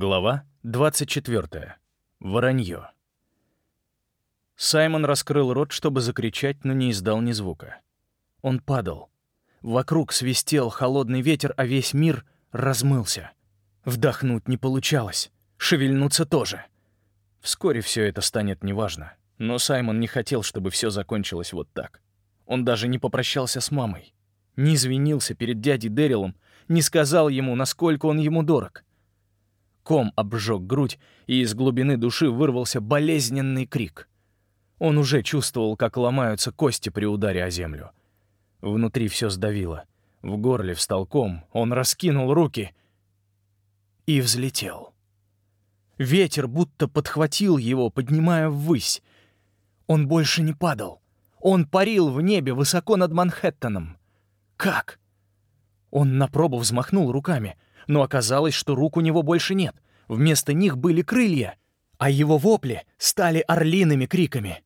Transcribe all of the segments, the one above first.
Глава 24. Воронье. Саймон раскрыл рот, чтобы закричать, но не издал ни звука. Он падал. Вокруг свистел холодный ветер, а весь мир размылся. Вдохнуть не получалось, шевельнуться тоже. Вскоре все это станет неважно, но Саймон не хотел, чтобы все закончилось вот так. Он даже не попрощался с мамой, не извинился перед дядей Дэрилом, не сказал ему, насколько он ему дорог — ком обжег грудь, и из глубины души вырвался болезненный крик. Он уже чувствовал, как ломаются кости при ударе о землю. Внутри все сдавило. В горле встал ком, он раскинул руки и взлетел. Ветер будто подхватил его, поднимая ввысь. Он больше не падал. Он парил в небе высоко над Манхэттеном. Как? Он на пробу взмахнул руками — но оказалось, что рук у него больше нет. Вместо них были крылья, а его вопли стали орлиными криками.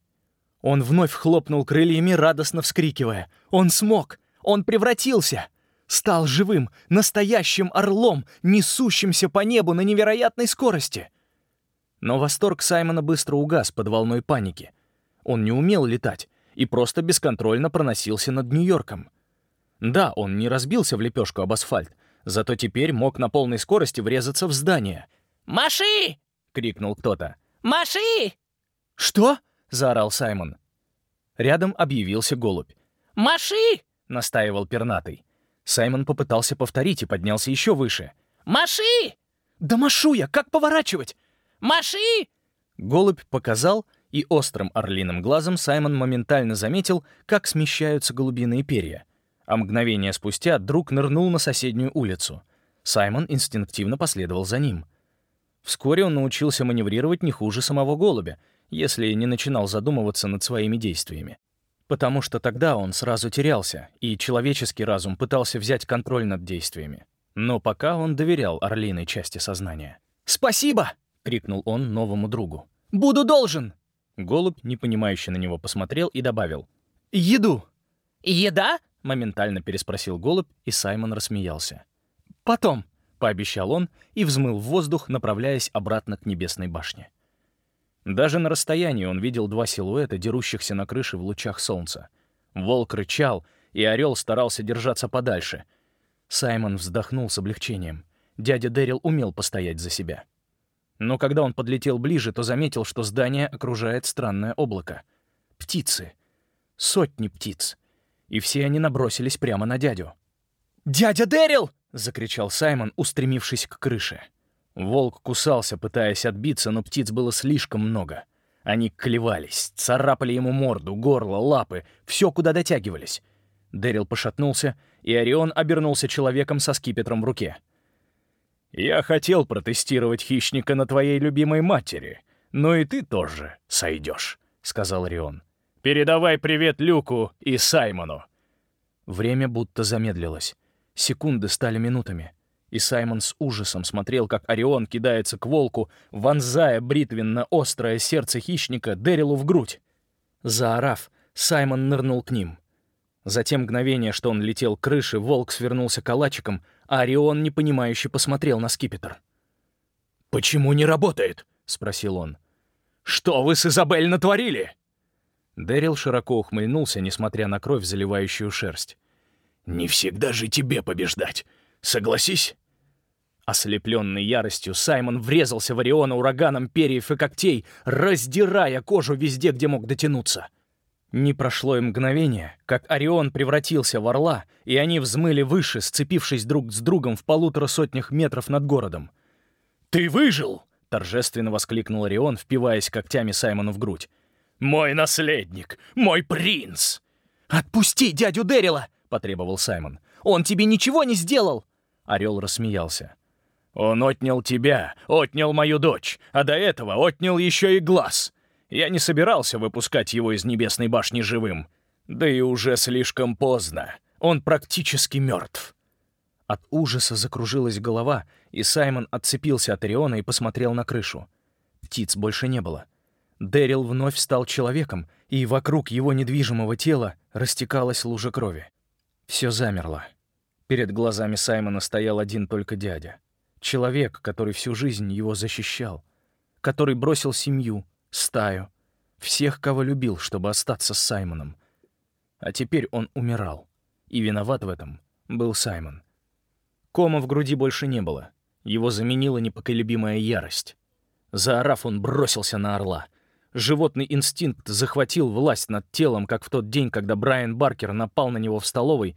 Он вновь хлопнул крыльями, радостно вскрикивая. Он смог! Он превратился! Стал живым, настоящим орлом, несущимся по небу на невероятной скорости. Но восторг Саймона быстро угас под волной паники. Он не умел летать и просто бесконтрольно проносился над Нью-Йорком. Да, он не разбился в лепешку об асфальт, зато теперь мог на полной скорости врезаться в здание. «Маши!» — крикнул кто-то. «Маши!» «Что?» — заорал Саймон. Рядом объявился голубь. «Маши!» — настаивал пернатый. Саймон попытался повторить и поднялся еще выше. «Маши!» «Да машу я! Как поворачивать?» «Маши!» Голубь показал, и острым орлиным глазом Саймон моментально заметил, как смещаются голубиные перья — а мгновение спустя друг нырнул на соседнюю улицу. Саймон инстинктивно последовал за ним. Вскоре он научился маневрировать не хуже самого голубя, если не начинал задумываться над своими действиями. Потому что тогда он сразу терялся, и человеческий разум пытался взять контроль над действиями. Но пока он доверял орлиной части сознания. «Спасибо!» — крикнул он новому другу. «Буду должен!» Голубь, непонимающе на него, посмотрел и добавил. «Еду!» «Еда?» — моментально переспросил голубь, и Саймон рассмеялся. «Потом», — пообещал он и взмыл в воздух, направляясь обратно к небесной башне. Даже на расстоянии он видел два силуэта, дерущихся на крыше в лучах солнца. Волк рычал, и орел старался держаться подальше. Саймон вздохнул с облегчением. Дядя Дэрил умел постоять за себя. Но когда он подлетел ближе, то заметил, что здание окружает странное облако. Птицы. Сотни птиц и все они набросились прямо на дядю. «Дядя Дэрил!» — закричал Саймон, устремившись к крыше. Волк кусался, пытаясь отбиться, но птиц было слишком много. Они клевались, царапали ему морду, горло, лапы, все, куда дотягивались. Дэрил пошатнулся, и Орион обернулся человеком со скипетром в руке. «Я хотел протестировать хищника на твоей любимой матери, но и ты тоже сойдешь», — сказал Орион. Передавай привет Люку и Саймону». Время будто замедлилось. Секунды стали минутами. И Саймон с ужасом смотрел, как Орион кидается к волку, вонзая бритвенно-острое сердце хищника Дэрилу в грудь. Заорав, Саймон нырнул к ним. За те мгновения, что он летел к крыше, волк свернулся калачиком, а Орион непонимающе посмотрел на скипетр. «Почему не работает?» — спросил он. «Что вы с Изабель натворили?» Дэрил широко ухмыльнулся, несмотря на кровь, заливающую шерсть. «Не всегда же тебе побеждать. Согласись?» Ослепленный яростью, Саймон врезался в Ориона ураганом перьев и когтей, раздирая кожу везде, где мог дотянуться. Не прошло и мгновение, как Орион превратился в орла, и они взмыли выше, сцепившись друг с другом в полутора сотнях метров над городом. «Ты выжил!» — торжественно воскликнул Орион, впиваясь когтями Саймону в грудь. «Мой наследник! Мой принц!» «Отпусти дядю Дэрила!» — потребовал Саймон. «Он тебе ничего не сделал!» Орел рассмеялся. «Он отнял тебя, отнял мою дочь, а до этого отнял еще и глаз. Я не собирался выпускать его из небесной башни живым. Да и уже слишком поздно. Он практически мертв». От ужаса закружилась голова, и Саймон отцепился от Ориона и посмотрел на крышу. Птиц больше не было. Дэрил вновь стал человеком, и вокруг его недвижимого тела растекалась лужа крови. Все замерло. Перед глазами Саймона стоял один только дядя. Человек, который всю жизнь его защищал, который бросил семью, стаю, всех, кого любил, чтобы остаться с Саймоном. А теперь он умирал, и виноват в этом был Саймон. Кома в груди больше не было. Его заменила непоколебимая ярость. Заорав, он бросился на орла. Животный инстинкт захватил власть над телом, как в тот день, когда Брайан Баркер напал на него в столовой,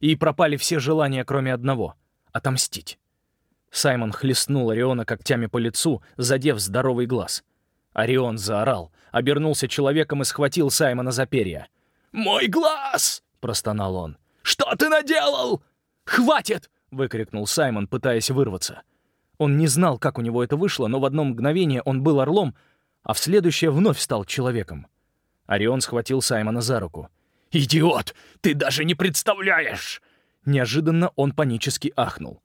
и пропали все желания, кроме одного — отомстить. Саймон хлестнул Ориона когтями по лицу, задев здоровый глаз. Орион заорал, обернулся человеком и схватил Саймона за перья. «Мой глаз!» — простонал он. «Что ты наделал?» «Хватит!» — выкрикнул Саймон, пытаясь вырваться. Он не знал, как у него это вышло, но в одно мгновение он был орлом, а в следующее вновь стал человеком. Орион схватил Саймона за руку. «Идиот! Ты даже не представляешь!» Неожиданно он панически ахнул.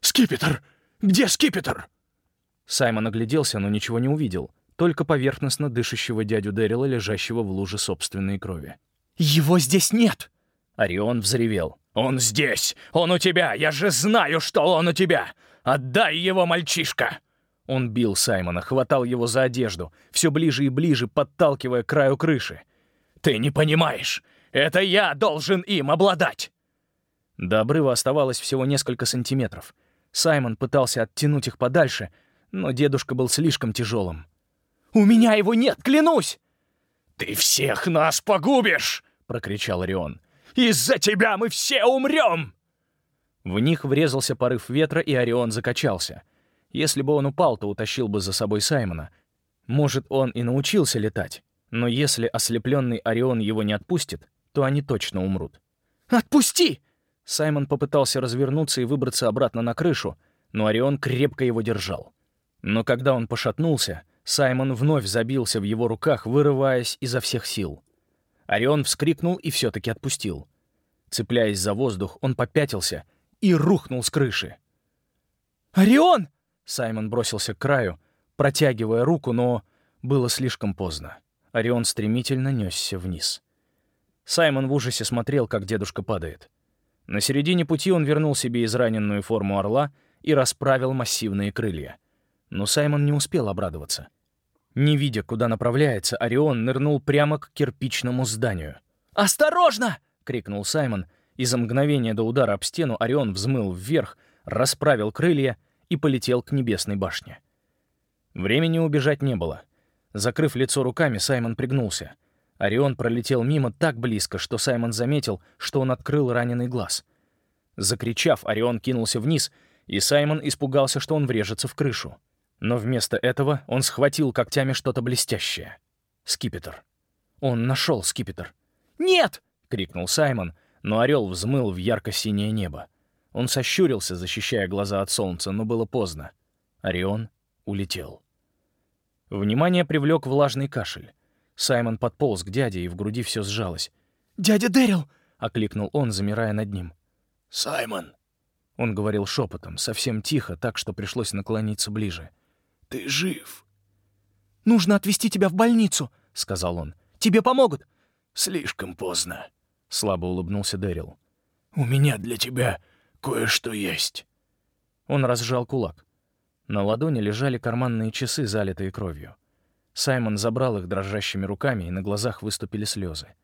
«Скипетр! Где скипетр?» Саймон огляделся, но ничего не увидел, только поверхностно дышащего дядю Дэрила, лежащего в луже собственной крови. «Его здесь нет!» Орион взревел. «Он здесь! Он у тебя! Я же знаю, что он у тебя! Отдай его, мальчишка!» Он бил Саймона, хватал его за одежду, все ближе и ближе, подталкивая к краю крыши. «Ты не понимаешь! Это я должен им обладать!» До обрыва оставалось всего несколько сантиметров. Саймон пытался оттянуть их подальше, но дедушка был слишком тяжелым. «У меня его нет, клянусь!» «Ты всех нас погубишь!» — прокричал Орион. «Из-за тебя мы все умрем!» В них врезался порыв ветра, и Орион закачался. Если бы он упал, то утащил бы за собой Саймона. Может, он и научился летать, но если ослепленный Орион его не отпустит, то они точно умрут. «Отпусти!» Саймон попытался развернуться и выбраться обратно на крышу, но Орион крепко его держал. Но когда он пошатнулся, Саймон вновь забился в его руках, вырываясь изо всех сил. Орион вскрикнул и все-таки отпустил. Цепляясь за воздух, он попятился и рухнул с крыши. «Орион!» — Саймон бросился к краю, протягивая руку, но было слишком поздно. Орион стремительно несся вниз. Саймон в ужасе смотрел, как дедушка падает. На середине пути он вернул себе израненную форму орла и расправил массивные крылья. Но Саймон не успел обрадоваться. Не видя, куда направляется, Орион нырнул прямо к кирпичному зданию. «Осторожно!» — крикнул Саймон, и за мгновение до удара об стену Орион взмыл вверх, расправил крылья и полетел к небесной башне. Времени убежать не было. Закрыв лицо руками, Саймон пригнулся — Орион пролетел мимо так близко, что Саймон заметил, что он открыл раненый глаз. Закричав, Орион кинулся вниз, и Саймон испугался, что он врежется в крышу. Но вместо этого он схватил когтями что-то блестящее. Скипетр. Он нашел скипетр. «Нет!» — крикнул Саймон, но орел взмыл в ярко-синее небо. Он сощурился, защищая глаза от солнца, но было поздно. Орион улетел. Внимание привлек влажный кашель. Саймон подполз к дяде, и в груди все сжалось. «Дядя Дэрил!» — окликнул он, замирая над ним. «Саймон!» Он говорил шепотом, совсем тихо, так что пришлось наклониться ближе. «Ты жив!» «Нужно отвезти тебя в больницу!» — сказал он. «Тебе помогут!» «Слишком поздно!» — слабо улыбнулся Дэрил. «У меня для тебя кое-что есть!» Он разжал кулак. На ладони лежали карманные часы, залитые кровью. Саймон забрал их дрожащими руками, и на глазах выступили слезы.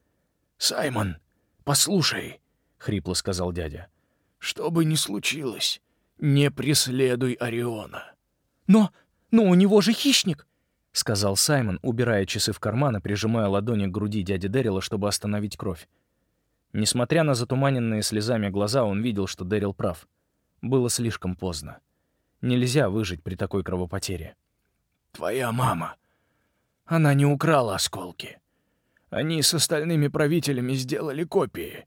«Саймон, послушай», — хрипло сказал дядя. «Что бы ни случилось, не преследуй Ориона». «Но, но у него же хищник», — сказал Саймон, убирая часы в карман и прижимая ладони к груди дяди Дэрила, чтобы остановить кровь. Несмотря на затуманенные слезами глаза, он видел, что Дэрил прав. Было слишком поздно. Нельзя выжить при такой кровопотере. «Твоя мама она не украла осколки. Они с остальными правителями сделали копии.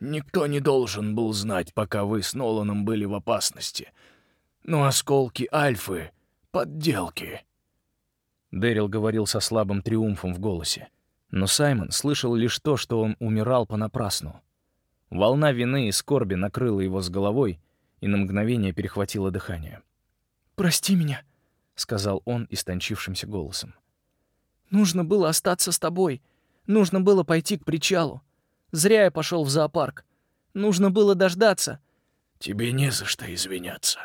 Никто не должен был знать, пока вы с Ноланом были в опасности. Но осколки Альфы — подделки». Дэрил говорил со слабым триумфом в голосе. Но Саймон слышал лишь то, что он умирал понапрасну. Волна вины и скорби накрыла его с головой и на мгновение перехватила дыхание. «Прости меня», — сказал он истончившимся голосом. Нужно было остаться с тобой. Нужно было пойти к причалу. Зря я пошел в зоопарк. Нужно было дождаться. Тебе не за что извиняться.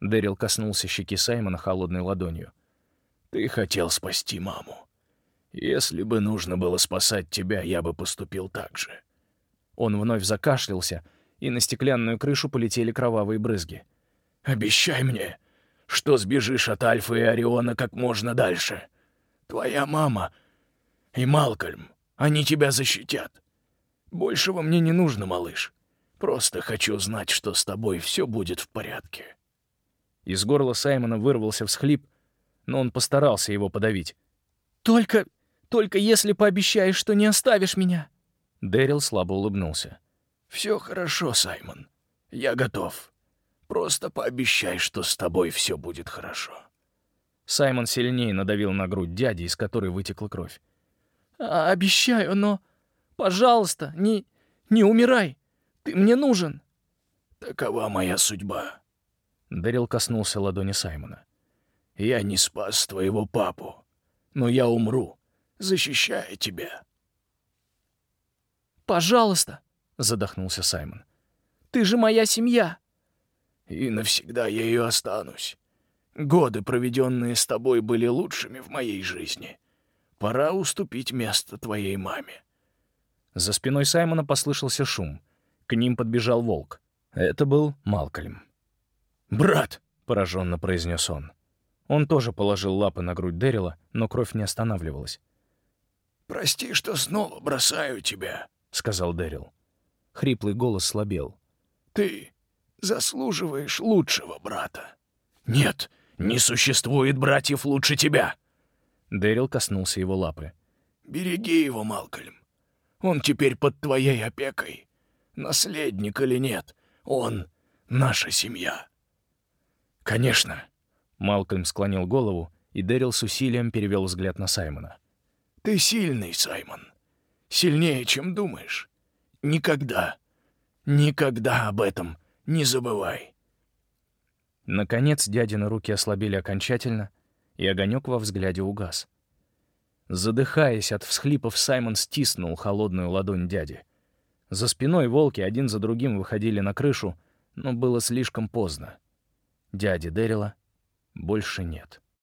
Дэрил коснулся щеки Саймона холодной ладонью. «Ты хотел спасти маму. Если бы нужно было спасать тебя, я бы поступил так же». Он вновь закашлялся, и на стеклянную крышу полетели кровавые брызги. «Обещай мне, что сбежишь от Альфа и Ориона как можно дальше. Твоя мама и Малкольм, они тебя защитят. Большего мне не нужно, малыш. Просто хочу знать, что с тобой все будет в порядке». Из горла Саймона вырвался всхлип, но он постарался его подавить. «Только... только если пообещаешь, что не оставишь меня». Дэрил слабо улыбнулся. «Все хорошо, Саймон. Я готов. Просто пообещай, что с тобой все будет хорошо». Саймон сильнее надавил на грудь дяди, из которой вытекла кровь. А, «Обещаю, но... Пожалуйста, не... не умирай. Ты мне нужен». «Такова моя судьба», Дэрил коснулся ладони Саймона. «Я не спас твоего папу, но я умру, защищая тебя». «Пожалуйста», — задохнулся Саймон. «Ты же моя семья». «И навсегда я ее останусь. Годы, проведенные с тобой, были лучшими в моей жизни. Пора уступить место твоей маме». За спиной Саймона послышался шум. К ним подбежал волк. Это был Малкольм. «Брат!» — пораженно произнес он. Он тоже положил лапы на грудь Дэрила, но кровь не останавливалась. «Прости, что снова бросаю тебя», — сказал Дэрил. Хриплый голос слабел. «Ты заслуживаешь лучшего брата». «Нет, не существует братьев лучше тебя!» Дэрил коснулся его лапы. «Береги его, Малкольм. Он теперь под твоей опекой. Наследник или нет, он — наша семья». «Конечно». Малкольм склонил голову, и Дэрил с усилием перевел взгляд на Саймона. «Ты сильный, Саймон. Сильнее, чем думаешь. Никогда, никогда об этом не забывай». Наконец дядины руки ослабели окончательно, и огонек во взгляде угас. Задыхаясь от всхлипов, Саймон стиснул холодную ладонь дяди. За спиной волки один за другим выходили на крышу, но было слишком поздно. Дяди Дэрила больше нет.